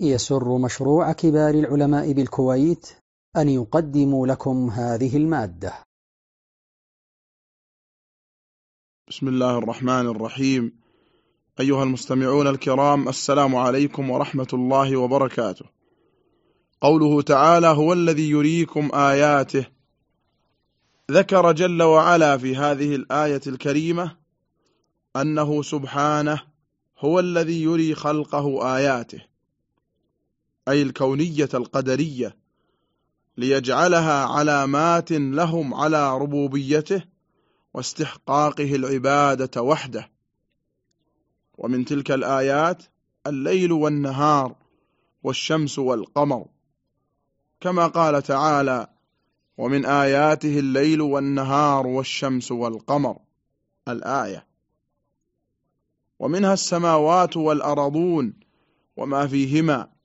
يسر مشروع كبار العلماء بالكويت أن يقدم لكم هذه المادة. بسم الله الرحمن الرحيم. أيها المستمعون الكرام السلام عليكم ورحمة الله وبركاته. قوله تعالى هو الذي يريكم آياته ذكر جل وعلا في هذه الآية الكريمة أنه سبحانه هو الذي يري خلقه آياته. أي الكونية القدرية ليجعلها علامات لهم على ربوبيته واستحقاقه العبادة وحده. ومن تلك الآيات الليل والنهار والشمس والقمر. كما قال تعالى ومن آياته الليل والنهار والشمس والقمر الآية. ومنها السماوات والأرضون وما فيهما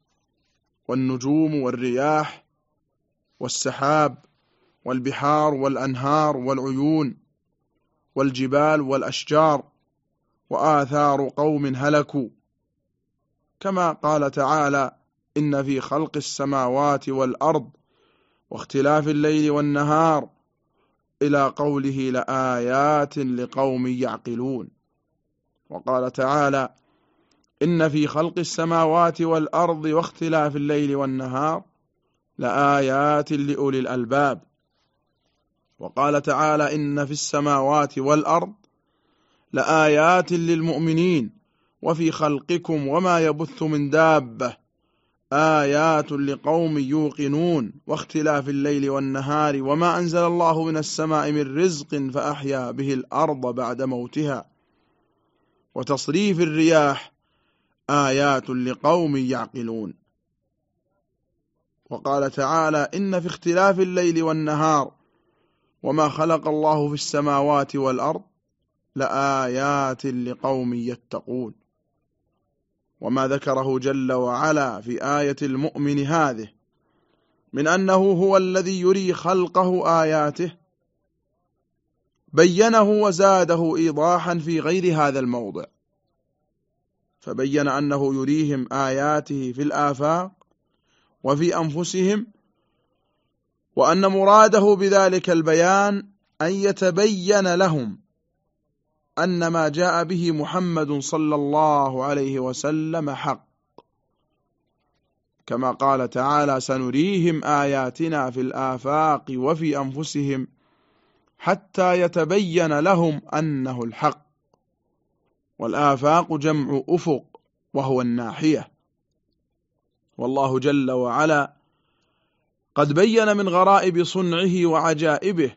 والنجوم والرياح والسحاب والبحار والأنهار والعيون والجبال والأشجار وآثار قوم هلكوا. كما قال تعالى إن في خلق السماوات والأرض واختلاف الليل والنهار. إلى قوله لآيات لقوم يعقلون. وقال تعالى إن في خلق السماوات والأرض واختلاف الليل والنهار لآيات لأولي الألباب. وقال تعالى إن في السماوات والأرض لآيات للمؤمنين وفي خلقكم وما يبث من دابة آيات لقوم يوقنون واختلاف الليل والنهار وما أنزل الله من السماء من رزق فأحيا به الأرض بعد موتها. وتصريف الرياح آيات لقوم يعقلون. وقال تعالى إن في اختلاف الليل والنهار وما خلق الله في السماوات والأرض لآيات لقوم يتقون. وما ذكره جل وعلا في آية المؤمن هذه من أنه هو الذي يري خلقه آياته بينه وزاده إيضاحا في غير هذا الموضع. فبين أنه يريهم آياته في الآفاق وفي أنفسهم وأن مراده بذلك البيان أن يتبين لهم أن ما جاء به محمد صلى الله عليه وسلم حق. كما قال تعالى سنريهم آياتنا في الآفاق وفي أنفسهم حتى يتبين لهم أنه الحق. والآفاق جمع أفق وهو الناحية. والله جل وعلا قد بين من غرائب صنعه وعجائبه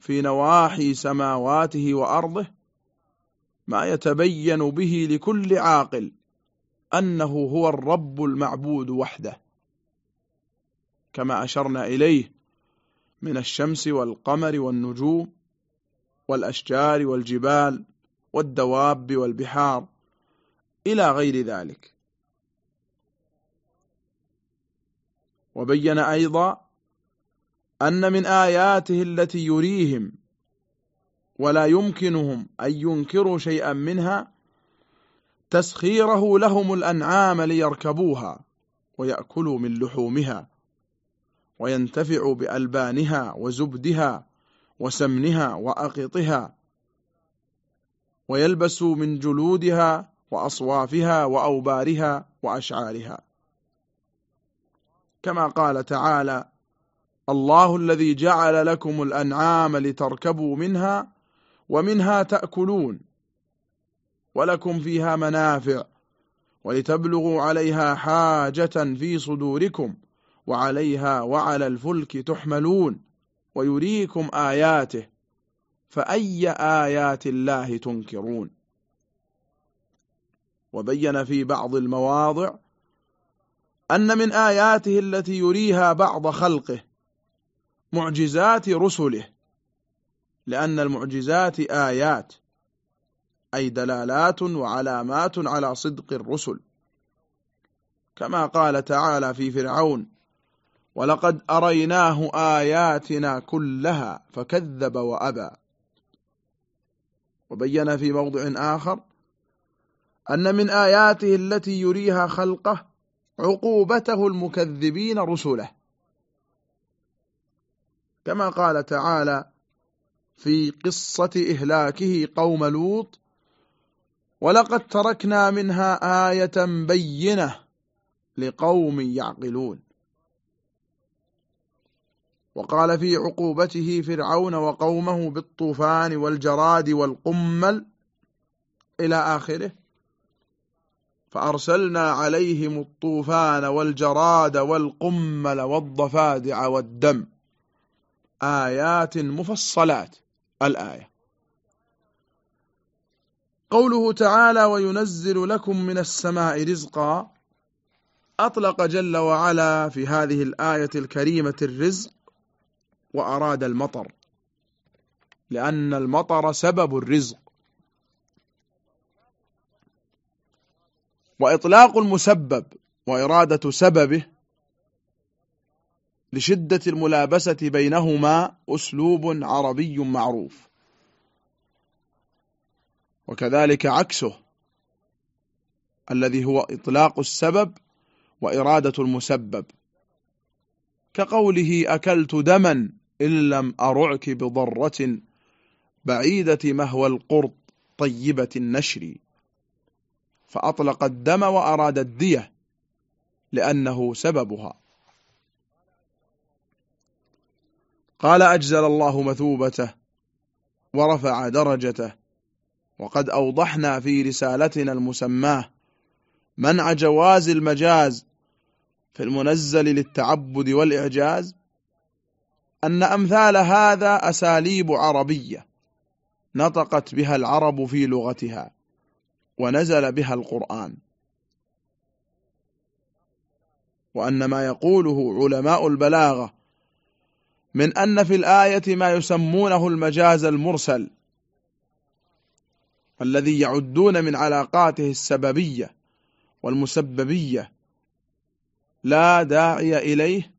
في نواحي سماواته وأرضه ما يتبين به لكل عاقل أنه هو الرب المعبود وحده. كما أشرنا إليه من الشمس والقمر والنجوم والأشجار والجبال والدواب والبحار إلى غير ذلك. وبين أيضا أن من آياته التي يريهم ولا يمكنهم أن ينكروا شيئا منها تسخيره لهم الأنعام ليركبوها ويأكلوا من لحومها وينتفعوا بألبانها وزبدها وسمنها وأقطها ويلبسوا من جلودها وأصوافها وأوبارها وأشعارها. كما قال تعالى الله الذي جعل لكم الأنعام لتركبوا منها ومنها تأكلون ولكم فيها منافع ولتبلغوا عليها حاجة في صدوركم وعليها وعلى الفلك تحملون ويريكم آياته فأي آيات الله تنكرون؟ وبين في بعض المواضع أن من آياته التي يريها بعض خلقه معجزات رسله لأن المعجزات آيات أي دلالات وعلامات على صدق الرسل. كما قال تعالى في فرعون ولقد أريناه آياتنا كلها فكذب وأبى. وبين في موضع آخر أن من آياته التي يريها خلقه عقوبته المكذبين رسله. كما قال تعالى في قصة إهلاكه قوم لوط ولقد تركنا منها آية بينة لقوم يعقلون وقال في عقوبته فرعون وقومه بالطوفان والجراد والقمل إلى آخره فأرسلنا عليهم الطوفان والجراد والقمل والضفادع والدم. آيات مفصلات الآية. قوله تعالى وينزل لكم من السماء رزقا. أطلق جل وعلا في هذه الآية الكريمة الرزق وأراد المطر لأن المطر سبب الرزق. وإطلاق المسبب وإرادة سببه لشدة الملابسة بينهما أسلوب عربي معروف. وكذلك عكسه الذي هو إطلاق السبب وإرادة المسبب. كقوله أكلت دما إن لم أرعك بضرة بعيدة مهوى القرط طيبة النشر. فأطلق الدم وأراد الدية لأنه سببها. قال أجزل الله مثوبته ورفع درجته. وقد أوضحنا في رسالتنا المسماة منع جواز المجاز في المنزل للتعبد والإعجاز أن أمثال هذا أساليب عربية نطقت بها العرب في لغتها ونزل بها القرآن. وأن ما يقوله علماء البلاغة من أن في الآية ما يسمونه المجاز المرسل الذي يعدون من علاقاته السببية والمسببية لا داعي إليه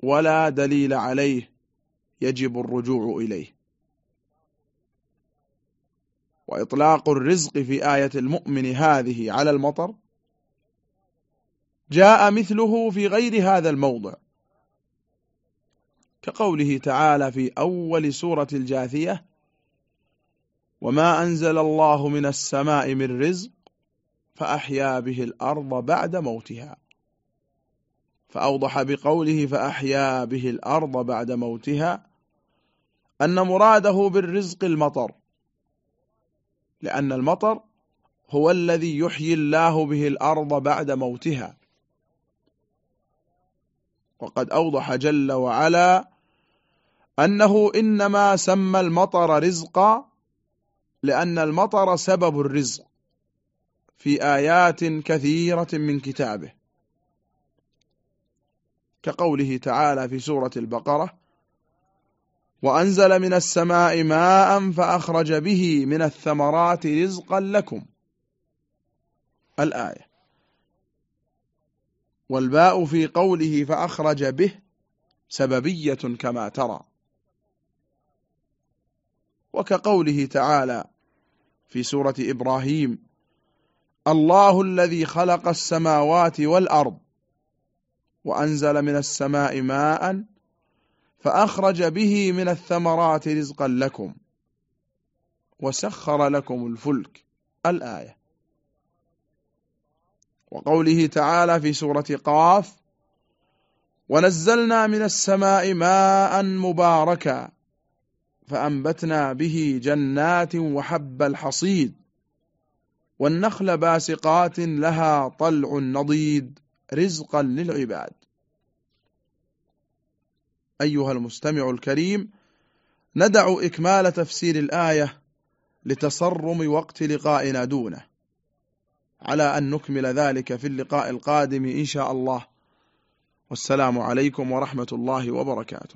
ولا دليل عليه يجب الرجوع إليه. وإطلاق الرزق في آية المؤمن هذه على المطر جاء مثله في غير هذا الموضع كقوله تعالى في أول سورة الجاثية وما أنزل الله من السماء من رزق فأحيا به الأرض بعد موتها. فأوضح بقوله فأحيا به الأرض بعد موتها أن مراده بالرزق المطر لأن المطر هو الذي يحيي الله به الأرض بعد موتها. وقد أوضح جل وعلا أنه إنما سمى المطر رزقا لأن المطر سبب الرزق في آيات كثيرة من كتابه. كقوله تعالى في سورة البقرة وأنزل من السماء ماء فأخرج به من الثمرات رزقا لكم. الآية. والباء في قوله فأخرج به سببية كما ترى. وكقوله تعالى في سورة إبراهيم الله الذي خلق السماوات والأرض وأنزل من السماء ماء فأخرج به من الثمرات رزقا لكم وسخر لكم الفلك. الآية. وقوله تعالى في سورة قاف ونزلنا من السماء ماء مباركا فأنبتنا به جنات وحب الحصيد والنخل باسقات لها طلع نضيد. رزقا للعباد. أيها المستمع الكريم ندع إكمال تفسير الآية لتصرم وقت لقائنا دونه. على أن نكمل ذلك في اللقاء القادم إن شاء الله. والسلام عليكم ورحمة الله وبركاته.